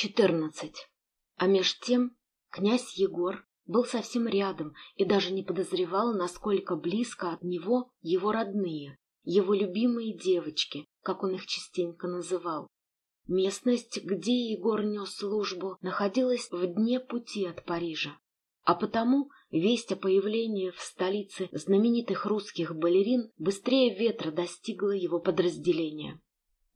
Четырнадцать. А меж тем князь Егор был совсем рядом и даже не подозревал, насколько близко от него его родные, его любимые девочки, как он их частенько называл. Местность, где Егор нес службу, находилась в дне пути от Парижа. А потому весть о появлении в столице знаменитых русских балерин быстрее ветра достигла его подразделения.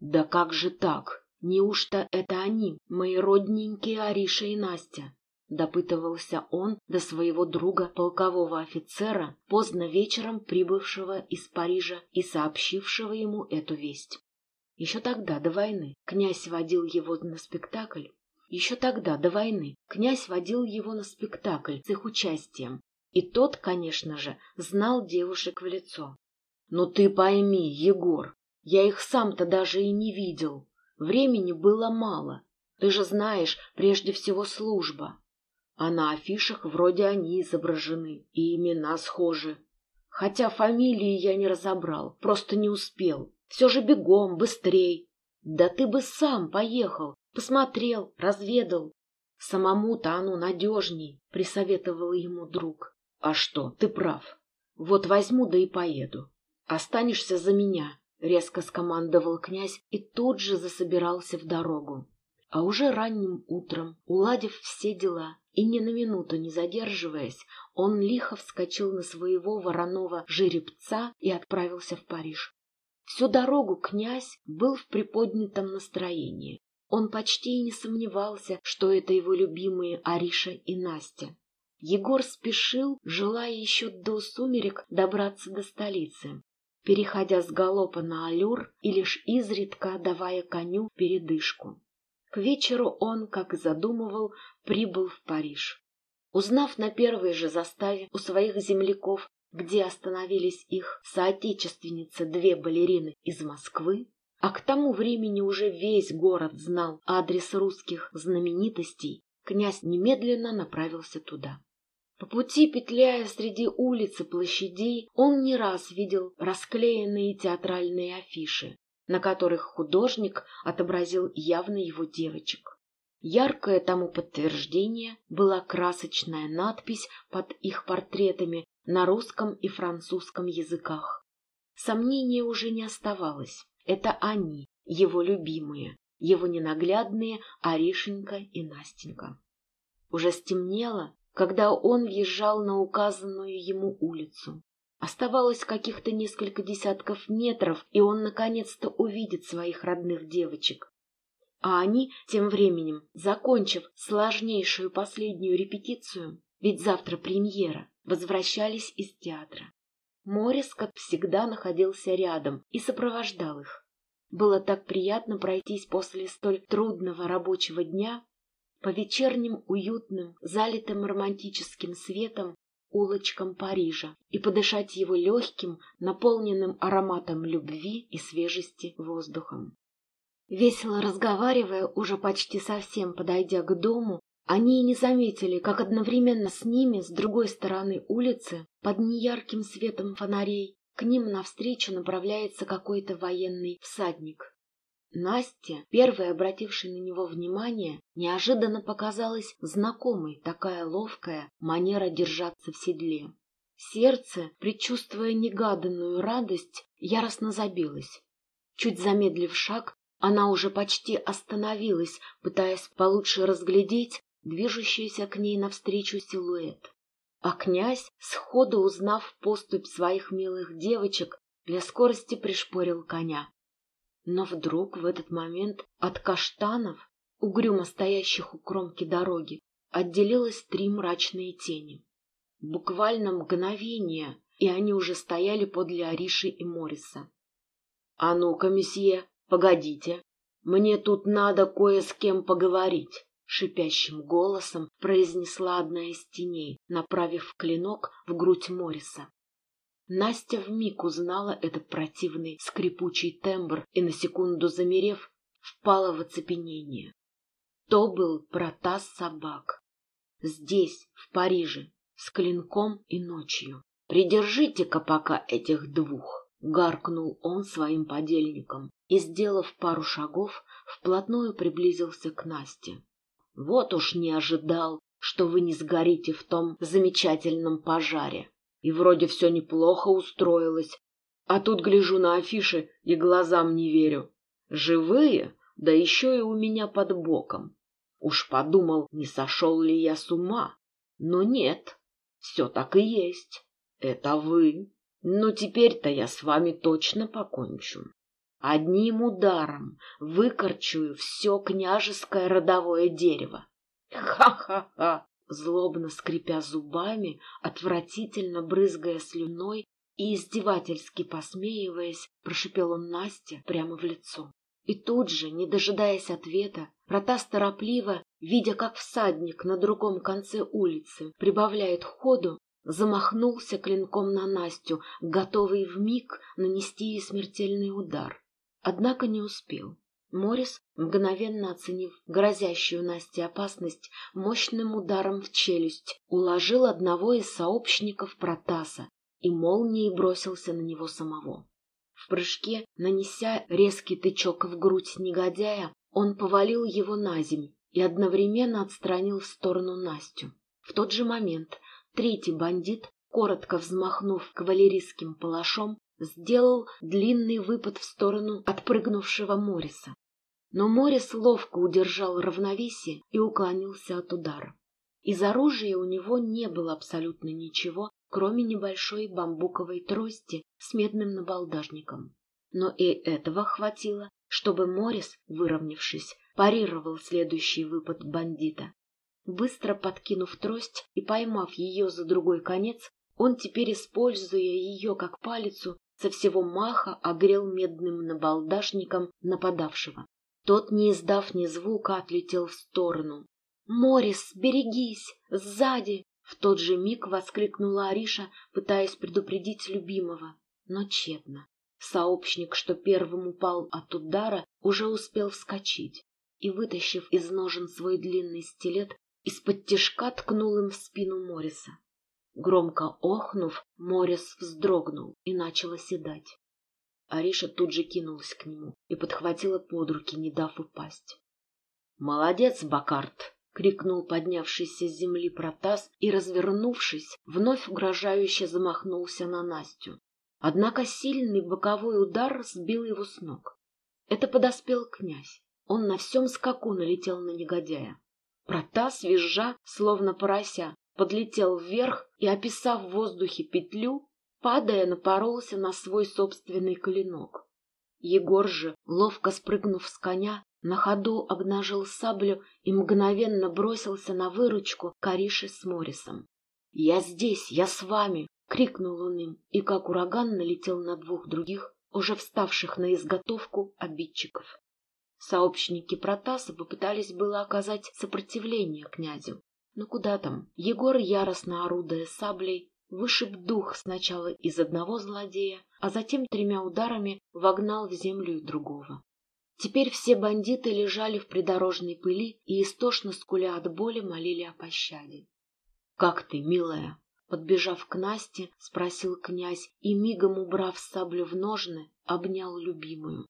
«Да как же так? Неужто это они, мои родненькие Ариша и Настя?» допытывался он до своего друга, полкового офицера, поздно вечером прибывшего из Парижа и сообщившего ему эту весть. Еще тогда, до войны, князь водил его на спектакль. Еще тогда, до войны, князь водил его на спектакль с их участием. И тот, конечно же, знал девушек в лицо. «Ну ты пойми, Егор, я их сам-то даже и не видел. Времени было мало. Ты же знаешь, прежде всего служба. А на афишах вроде они изображены, и имена схожи. Хотя фамилии я не разобрал, просто не успел. Все же бегом, быстрей. Да ты бы сам поехал, посмотрел, разведал. Самому-то оно надежней, — присоветовал ему друг. А что, ты прав. Вот возьму да и поеду. Останешься за меня, — резко скомандовал князь и тут же засобирался в дорогу. А уже ранним утром, уладив все дела и ни на минуту не задерживаясь, он лихо вскочил на своего вороного жеребца и отправился в Париж. Всю дорогу князь был в приподнятом настроении. Он почти и не сомневался, что это его любимые Ариша и Настя. Егор спешил, желая еще до сумерек добраться до столицы, переходя с галопа на аллюр и лишь изредка давая коню передышку. К вечеру он, как и задумывал, прибыл в Париж. Узнав на первой же заставе у своих земляков, где остановились их соотечественницы две балерины из Москвы, а к тому времени уже весь город знал адрес русских знаменитостей, князь немедленно направился туда. По пути, петляя среди улиц и площадей, он не раз видел расклеенные театральные афиши, на которых художник отобразил явно его девочек. Яркое тому подтверждение была красочная надпись под их портретами на русском и французском языках. Сомнения уже не оставалось. Это они, его любимые, его ненаглядные Аришенька и Настенька. Уже стемнело, когда он въезжал на указанную ему улицу. Оставалось каких-то несколько десятков метров, и он наконец-то увидит своих родных девочек. А они, тем временем, закончив сложнейшую последнюю репетицию, ведь завтра премьера, возвращались из театра. Морис, как всегда, находился рядом и сопровождал их. Было так приятно пройтись после столь трудного рабочего дня по вечерним уютным, залитым романтическим светом улочкам Парижа и подышать его легким, наполненным ароматом любви и свежести воздухом. Весело разговаривая, уже почти совсем подойдя к дому, они и не заметили, как одновременно с ними, с другой стороны улицы, под неярким светом фонарей, к ним навстречу направляется какой-то военный всадник. Насте, первой обратившей на него внимание, неожиданно показалась знакомой такая ловкая манера держаться в седле. Сердце, предчувствуя негаданную радость, яростно забилось. Чуть замедлив шаг, она уже почти остановилась, пытаясь получше разглядеть движущийся к ней навстречу силуэт. А князь, сходу узнав поступь своих милых девочек, для скорости пришпорил коня. Но вдруг в этот момент от каштанов, угрюмо стоящих у кромки дороги, отделилось три мрачные тени. Буквально мгновение, и они уже стояли подле Ариши и Мориса. — А ну-ка, месье, погодите, мне тут надо кое с кем поговорить, — шипящим голосом произнесла одна из теней, направив клинок в грудь Мориса. Настя вмиг узнала этот противный скрипучий тембр и, на секунду замерев, впала в оцепенение. То был протас собак. Здесь, в Париже, с клинком и ночью. «Придержите-ка пока этих двух!» — гаркнул он своим подельникам и, сделав пару шагов, вплотную приблизился к Насте. Вот уж не ожидал, что вы не сгорите в том замечательном пожаре. И вроде все неплохо устроилось. А тут гляжу на афиши и глазам не верю. Живые, да еще и у меня под боком. Уж подумал, не сошел ли я с ума. Но нет, все так и есть. Это вы. Но теперь-то я с вами точно покончу. Одним ударом выкорчую все княжеское родовое дерево. Ха-ха-ха! Злобно скрипя зубами, отвратительно брызгая слюной и издевательски посмеиваясь, прошипел он Насте прямо в лицо. И тут же, не дожидаясь ответа, Протас торопливо, видя, как всадник на другом конце улицы прибавляет ходу, замахнулся клинком на Настю, готовый вмиг нанести ей смертельный удар. Однако не успел. Морис, мгновенно оценив грозящую Насте опасность, мощным ударом в челюсть уложил одного из сообщников Протаса и молнией бросился на него самого. В прыжке, нанеся резкий тычок в грудь негодяя, он повалил его на земь и одновременно отстранил в сторону Настю. В тот же момент третий бандит, коротко взмахнув кавалерийским палашом, сделал длинный выпад в сторону отпрыгнувшего Мориса. Но Морис ловко удержал равновесие и уклонился от удара. Из оружия у него не было абсолютно ничего, кроме небольшой бамбуковой трости с медным набалдажником. Но и этого хватило, чтобы Морис, выровнявшись, парировал следующий выпад бандита. Быстро подкинув трость и поймав ее за другой конец, он теперь, используя ее как палицу, со всего маха огрел медным набалдашником нападавшего. Тот, не издав ни звука, отлетел в сторону. «Морис, берегись! Сзади!» В тот же миг воскликнула Ариша, пытаясь предупредить любимого, но тщетно. Сообщник, что первым упал от удара, уже успел вскочить и, вытащив из ножен свой длинный стилет, из-под тишка ткнул им в спину Мориса. Громко охнув, Морис вздрогнул и начал оседать. Ариша тут же кинулась к нему и подхватила под руки, не дав упасть. «Молодец, Бакарт!» — крикнул поднявшийся с земли Протас и, развернувшись, вновь угрожающе замахнулся на Настю. Однако сильный боковой удар сбил его с ног. Это подоспел князь. Он на всем скаку налетел на негодяя. Протас, визжа, словно порося, подлетел вверх и, описав в воздухе петлю, падая, напоролся на свой собственный клинок. Егор же, ловко спрыгнув с коня, на ходу обнажил саблю и мгновенно бросился на выручку Кариши с Морисом. «Я здесь, я с вами!» — крикнул он им, и как ураган налетел на двух других, уже вставших на изготовку обидчиков. Сообщники Протаса попытались было оказать сопротивление князю, но куда там? Егор, яростно орудуя саблей, вышиб дух сначала из одного злодея, а затем тремя ударами вогнал в землю другого. Теперь все бандиты лежали в придорожной пыли и истошно скуля от боли молили о пощаде. — Как ты, милая? — подбежав к Насте, спросил князь и, мигом убрав саблю в ножны, обнял любимую.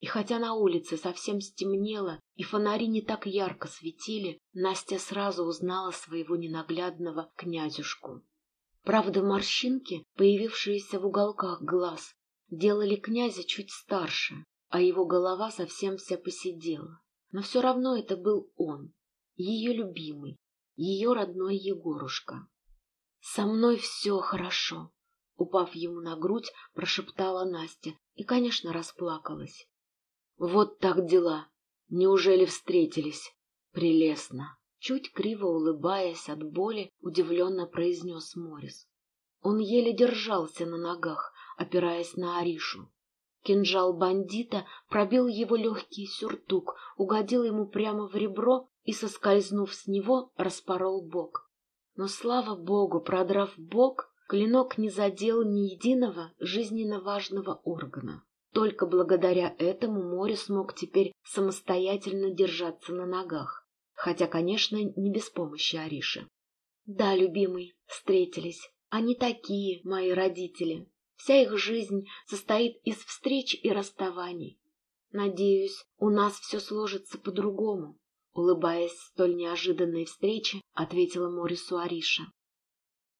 И хотя на улице совсем стемнело и фонари не так ярко светили, Настя сразу узнала своего ненаглядного князюшку. Правда, морщинки, появившиеся в уголках глаз, делали князя чуть старше, а его голова совсем вся посидела. Но все равно это был он, ее любимый, ее родной Егорушка. «Со мной все хорошо», — упав ему на грудь, прошептала Настя и, конечно, расплакалась. Вот так дела. Неужели встретились? Прелестно. Чуть криво улыбаясь от боли, удивленно произнес Морис. Он еле держался на ногах, опираясь на Аришу. Кинжал бандита пробил его легкий сюртук, угодил ему прямо в ребро и, соскользнув с него, распорол бок. Но, слава богу, продрав бок, клинок не задел ни единого жизненно важного органа. Только благодаря этому море смог теперь самостоятельно держаться на ногах, хотя, конечно, не без помощи Ариши. Да, любимый, встретились. Они такие, мои родители. Вся их жизнь состоит из встреч и расставаний. Надеюсь, у нас все сложится по-другому. улыбаясь столь неожиданной встрече, ответила Морису Ариша.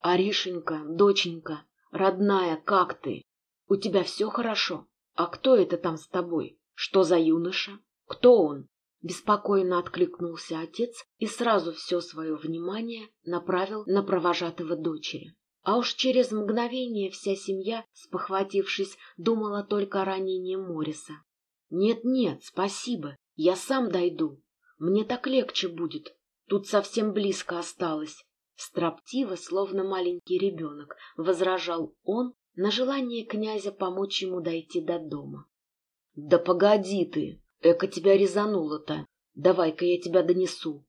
«Аришенька, доченька, родная, как ты? У тебя все хорошо? А кто это там с тобой? Что за юноша? Кто он?» Беспокойно откликнулся отец и сразу все свое внимание направил на провожатого дочери. А уж через мгновение вся семья, спохватившись, думала только о ранении Мориса. «Нет-нет, спасибо, я сам дойду. Мне так легче будет. Тут совсем близко осталось». Строптиво, словно маленький ребенок, возражал он на желание князя помочь ему дойти до дома. «Да погоди ты!» Эка тебя резануло-то. Давай-ка я тебя донесу.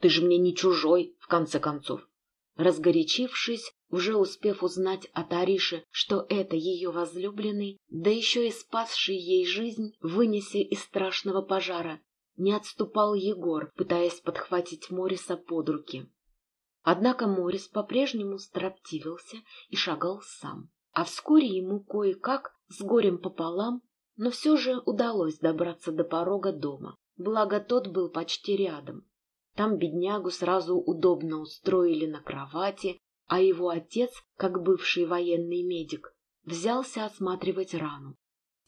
Ты же мне не чужой, в конце концов. Разгорячившись, уже успев узнать от Ариши, что это ее возлюбленный, да еще и спасший ей жизнь, вынеся из страшного пожара, не отступал Егор, пытаясь подхватить Мориса под руки. Однако Морис по-прежнему строптивился и шагал сам. А вскоре ему кое-как, с горем пополам, но все же удалось добраться до порога дома, благо тот был почти рядом. Там беднягу сразу удобно устроили на кровати, а его отец, как бывший военный медик, взялся осматривать рану.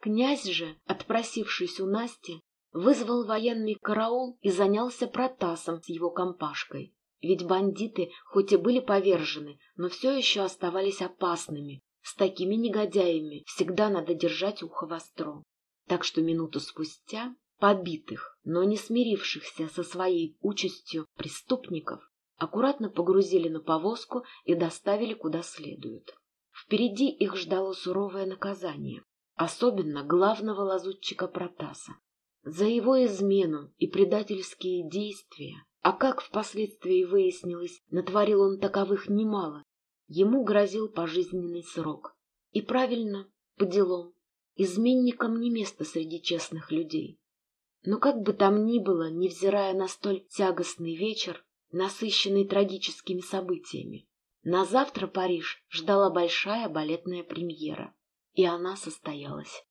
Князь же, отпросившись у Насти, вызвал военный караул и занялся протасом с его компашкой. Ведь бандиты, хоть и были повержены, но все еще оставались опасными, с такими негодяями всегда надо держать ухо востро. Так что минуту спустя побитых, но не смирившихся со своей участью преступников аккуратно погрузили на повозку и доставили куда следует. Впереди их ждало суровое наказание, особенно главного лазутчика Протаса. За его измену и предательские действия, а как впоследствии выяснилось, натворил он таковых немало, Ему грозил пожизненный срок. И правильно, по делам. Изменникам не место среди честных людей. Но как бы там ни было, невзирая на столь тягостный вечер, насыщенный трагическими событиями, на завтра Париж ждала большая балетная премьера, и она состоялась.